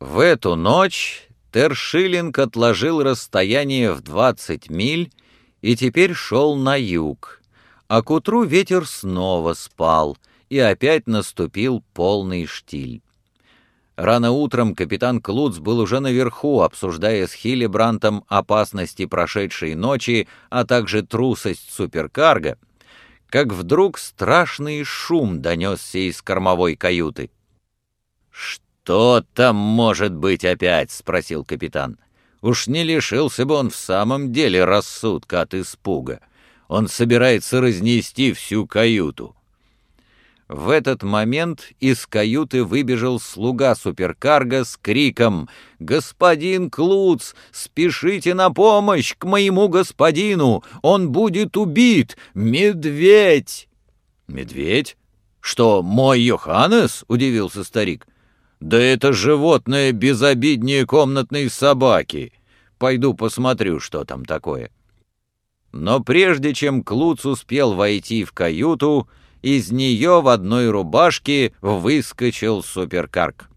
В эту ночь Тершиллинг отложил расстояние в 20 миль и теперь шел на юг, а к утру ветер снова спал, и опять наступил полный штиль. Рано утром капитан Клуц был уже наверху, обсуждая с Хиллибрантом опасности прошедшей ночи, а также трусость суперкарга, как вдруг страшный шум донесся из кормовой каюты. «Что там может быть опять?» — спросил капитан. «Уж не лишился бы он в самом деле рассудка от испуга. Он собирается разнести всю каюту». В этот момент из каюты выбежал слуга суперкарга с криком «Господин Клуц, спешите на помощь к моему господину! Он будет убит! Медведь!» «Медведь? Что, мой Йоханнес?» — удивился старик. «Да это животное безобиднее комнатной собаки. Пойду посмотрю, что там такое». Но прежде чем Клуц успел войти в каюту, из нее в одной рубашке выскочил суперкарк.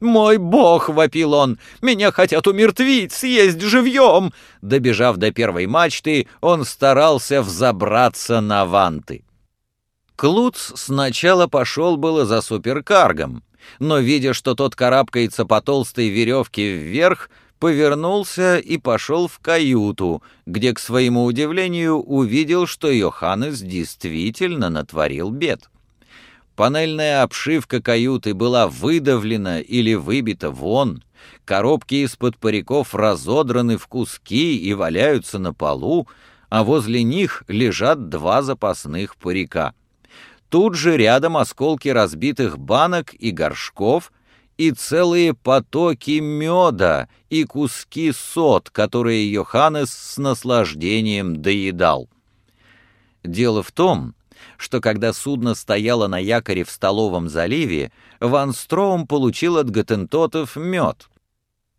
«Мой бог!» — вопил он. «Меня хотят умертвить, съесть живьем!» Добежав до первой мачты, он старался взобраться на ванты. Клуц сначала пошел было за суперкаргом, но, видя, что тот карабкается по толстой веревке вверх, повернулся и пошел в каюту, где, к своему удивлению, увидел, что Йоханнес действительно натворил бед. Панельная обшивка каюты была выдавлена или выбита вон, коробки из-под париков разодраны в куски и валяются на полу, а возле них лежат два запасных парика. Тут же рядом осколки разбитых банок и горшков, и целые потоки меда и куски сот, которые Йоханнес с наслаждением доедал. Дело в том, что когда судно стояло на якоре в Столовом заливе, Ван Строум получил от готентотов мед.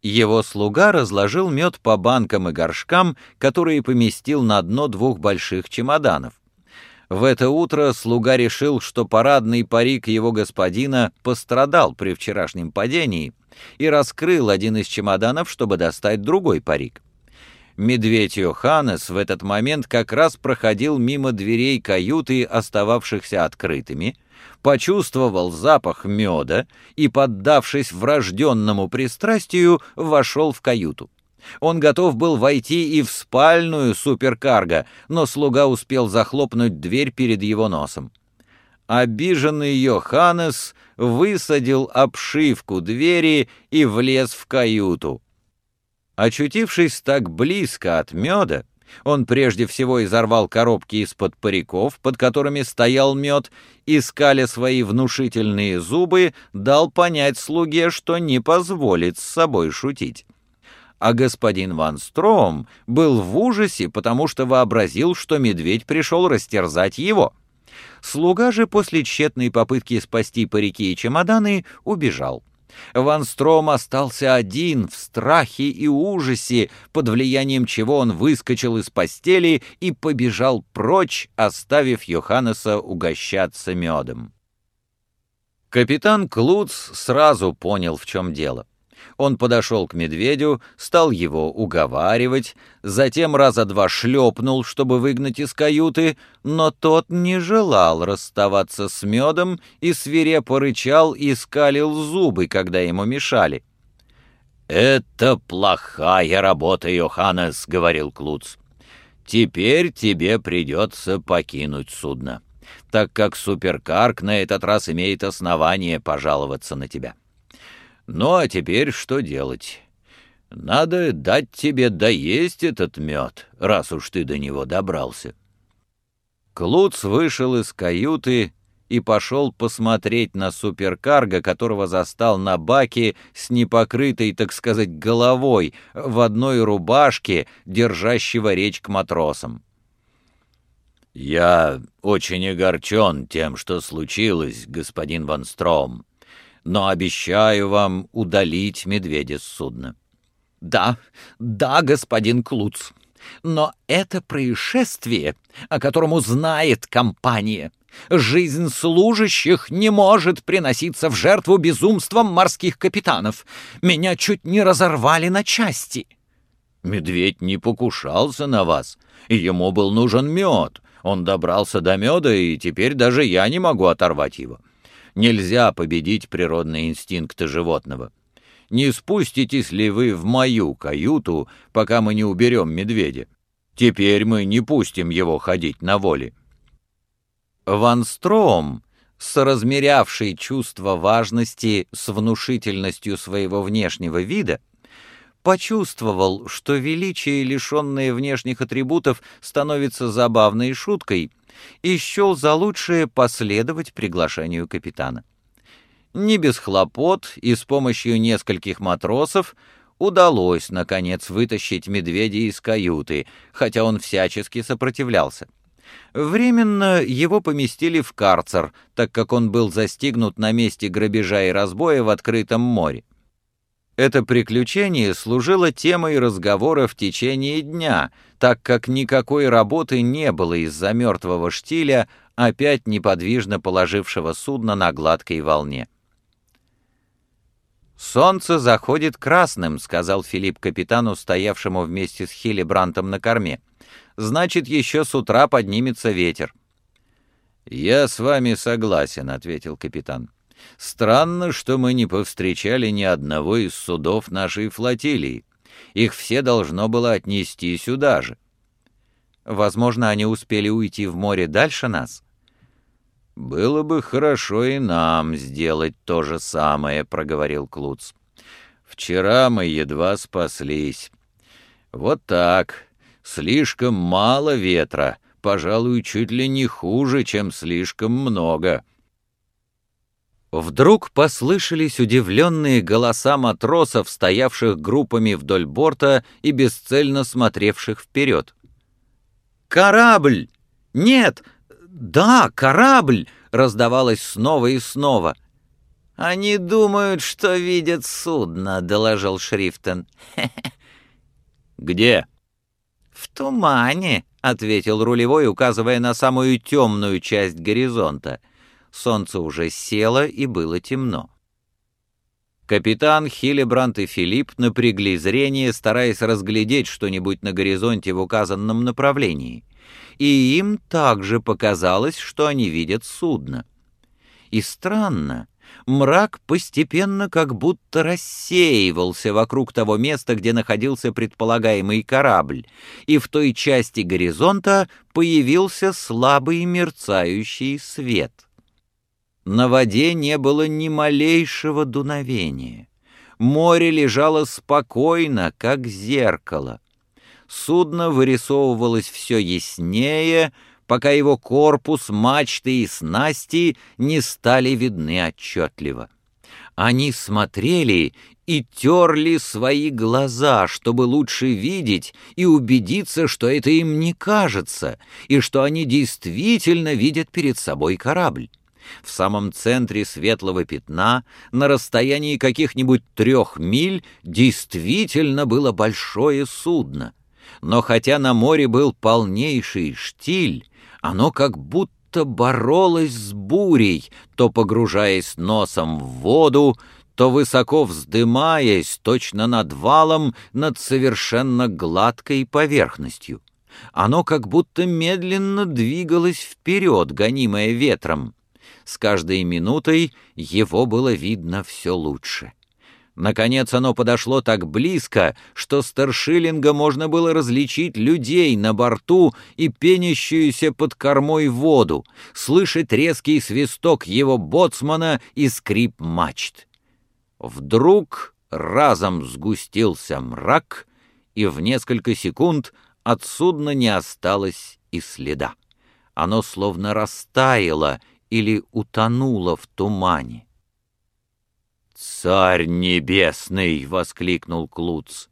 Его слуга разложил мед по банкам и горшкам, которые поместил на дно двух больших чемоданов. В это утро слуга решил, что парадный парик его господина пострадал при вчерашнем падении, и раскрыл один из чемоданов, чтобы достать другой парик. Медведь Йоханнес в этот момент как раз проходил мимо дверей каюты, остававшихся открытыми, почувствовал запах меда и, поддавшись врожденному пристрастию, вошел в каюту. Он готов был войти и в спальную суперкарго, но слуга успел захлопнуть дверь перед его носом. Обиженный Йоханнес высадил обшивку двери и влез в каюту. Очутившись так близко от меда, он прежде всего изорвал коробки из-под париков, под которыми стоял мед, и, скаля свои внушительные зубы, дал понять слуге, что не позволит с собой шутить а господин Ван Стром был в ужасе, потому что вообразил, что медведь пришел растерзать его. Слуга же после тщетной попытки спасти парики и чемоданы убежал. Ван Стром остался один в страхе и ужасе, под влиянием чего он выскочил из постели и побежал прочь, оставив Йоханнеса угощаться медом. Капитан Клуц сразу понял, в чем дело. Он подошел к медведю, стал его уговаривать, затем раза два шлепнул, чтобы выгнать из каюты, но тот не желал расставаться с медом и свирепо рычал и скалил зубы, когда ему мешали. «Это плохая работа, Йоханнес», — говорил Клуц. «Теперь тебе придется покинуть судно, так как суперкарк на этот раз имеет основание пожаловаться на тебя». Ну а теперь что делать? Надо дать тебе доесть этот мед, раз уж ты до него добрался. Клуц вышел из каюты и пошел посмотреть на суперкарго, которого застал на баке с непокрытой, так сказать, головой, в одной рубашке, держащего речь к матросам. «Я очень огорчен тем, что случилось, господин Ван Стром», но обещаю вам удалить медведя с судна». «Да, да, господин Клуц, но это происшествие, о котором узнает компания, Жизнь служащих не может приноситься в жертву безумством морских капитанов. Меня чуть не разорвали на части. Медведь не покушался на вас, ему был нужен мед. Он добрался до меда, и теперь даже я не могу оторвать его. Нельзя победить природные инстинкты животного. Не спуститесь ли вы в мою каюту, пока мы не уберем медведя? Теперь мы не пустим его ходить на воле. Ван Стром, соразмерявший чувство важности с внушительностью своего внешнего вида, почувствовал, что величие, лишенное внешних атрибутов, становится забавной шуткой, и счел за лучшее последовать приглашению капитана. Не без хлопот и с помощью нескольких матросов удалось, наконец, вытащить медведя из каюты, хотя он всячески сопротивлялся. Временно его поместили в карцер, так как он был застигнут на месте грабежа и разбоя в открытом море. Это приключение служило темой разговора в течение дня, так как никакой работы не было из-за мертвого штиля, опять неподвижно положившего судно на гладкой волне. «Солнце заходит красным», — сказал Филипп капитану, стоявшему вместе с Хиллибрантом на корме значит, еще с утра поднимется ветер». «Я с вами согласен», — ответил капитан. «Странно, что мы не повстречали ни одного из судов нашей флотилии. Их все должно было отнести сюда же». «Возможно, они успели уйти в море дальше нас?» «Было бы хорошо и нам сделать то же самое», — проговорил Клуц. «Вчера мы едва спаслись. Вот так, Слишком мало ветра, пожалуй, чуть ли не хуже, чем слишком много. Вдруг послышались удивленные голоса матросов, стоявших группами вдоль борта и бесцельно смотревших вперед. «Корабль! Нет! Да, корабль!» — раздавалось снова и снова. «Они думают, что видят судно», — доложил Шрифтон. «Где?» «В тумане», — ответил рулевой, указывая на самую темную часть горизонта. Солнце уже село, и было темно. Капитан, Хиллебрант и Филипп напрягли зрение, стараясь разглядеть что-нибудь на горизонте в указанном направлении. И им также показалось, что они видят судно. И странно, мрак постепенно как будто рассеивался вокруг того места, где находился предполагаемый корабль, и в той части горизонта появился слабый мерцающий свет. На воде не было ни малейшего дуновения. Море лежало спокойно, как зеркало. Судно вырисовывалось все яснее, пока его корпус, мачты и снасти не стали видны отчетливо. Они смотрели и терли свои глаза, чтобы лучше видеть и убедиться, что это им не кажется, и что они действительно видят перед собой корабль. В самом центре светлого пятна, на расстоянии каких-нибудь трех миль, действительно было большое судно. Но хотя на море был полнейший штиль, оно как будто боролось с бурей, то погружаясь носом в воду, то высоко вздымаясь, точно над валом, над совершенно гладкой поверхностью. Оно как будто медленно двигалось вперед, гонимое ветром. С каждой минутой его было видно все лучше. Наконец оно подошло так близко, что старшиллинга можно было различить людей на борту и пенящуюся под кормой воду, слышать резкий свисток его боцмана и скрип мачт. Вдруг разом сгустился мрак, и в несколько секунд от судна не осталось и следа. Оно словно растаяло или утонуло в тумане. «Царь небесный!» — воскликнул Клуц.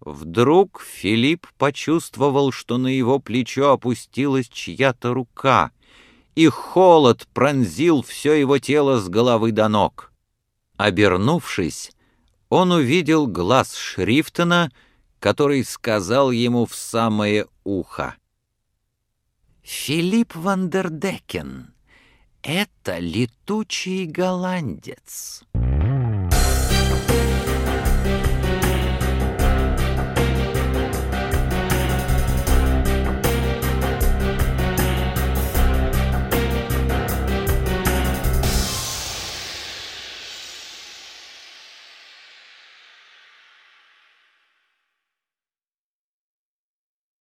Вдруг Филипп почувствовал, что на его плечо опустилась чья-то рука, и холод пронзил все его тело с головы до ног. Обернувшись, он увидел глаз Шрифтена, который сказал ему в самое ухо. Филипп Вандердекен. Это летучий голландец.